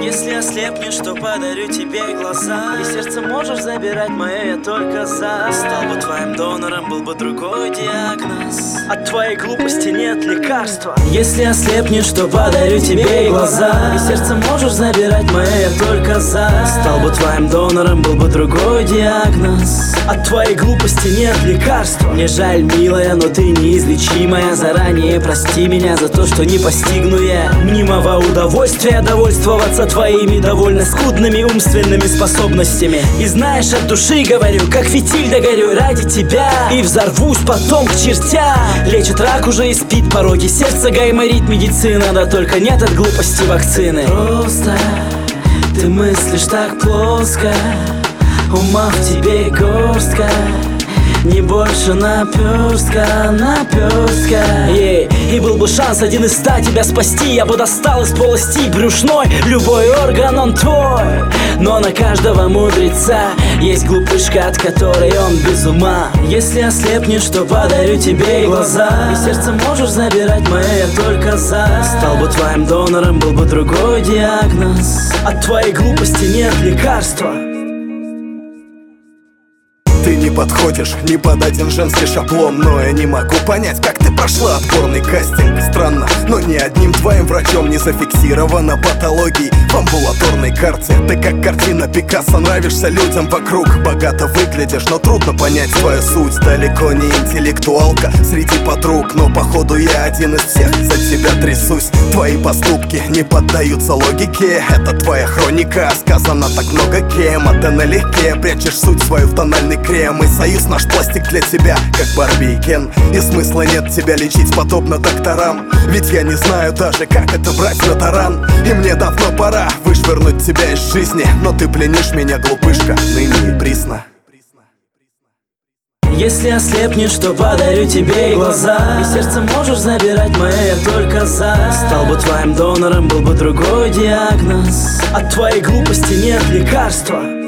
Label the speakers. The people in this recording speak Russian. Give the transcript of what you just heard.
Speaker 1: Если ослепнешь, то подарю тебе глаза. И сердце можешь забирать мое, я только за. Стал бы твоим донором, был бы другой диагноз От твоей глупости нет лекарства. Если ослепнешь, то подарю тебе глаза. И сердце можешь забирать мое, я только за. Стал бы твоим донором, был бы другой диагноз. От твоей глупости нет лекарства. Мне жаль, милая, но ты неизлечимая. Заранее прости меня за то, что не постигну я. Мнимого удовольствия довольствоваться твоими довольно скудными умственными способностями. И знаешь, от души говорю, как фитиль догорю ради тебя. И взорвусь потом к чертям Лечит рак уже и спит пороги. Сердце гайморит медицина, да только нет от глупости вакцины. Просто ты мыслишь так плоско Ума в тебе горстка. Не больше наперстка, наперстка. Yeah. И был бы шанс один из ста тебя спасти Я бы достал из полости брюшной. Любой орган он твой Но на каждого мудреца Есть глупышка, от которой он без ума. Если ослепнешь, то подарю тебе глаза. И сердце можешь забирать мое, я только за. Стал бы твоим донором, был бы другой диагноз. От твоей глупости нет лекарства
Speaker 2: ты не подходишь ни под один женский шаблон Но я не могу понять, как ты прошла отборный кастинг. Странно, но ни одним твоим врачом не зафиксировано патологии В амбулаторной карте. Ты как картина Пикассо нравишься людям вокруг. Богато выглядишь, но трудно понять твою суть. Далеко не интеллектуалка среди подруг Но походу я один из всех, за тебя трясусь Твои поступки не поддаются логике. Это твоя хроника, сказано так много кем А ты налегке прячешь суть свою в тональный крем И союз наш пластик для тебя, как Барби и И смысла нет тебя лечить подобно докторам. Ведь я не знаю даже, как это брать на таран. И мне давно пора вышвырнуть тебя из жизни. Но ты пленишь меня, глупышка, ныне и присно.
Speaker 1: Если ослепнешь, то подарю тебе глаза. И сердце можешь забирать мое, я только за. Стал бы твоим донором, был бы другой диагноз. От твоей глупости нет лекарства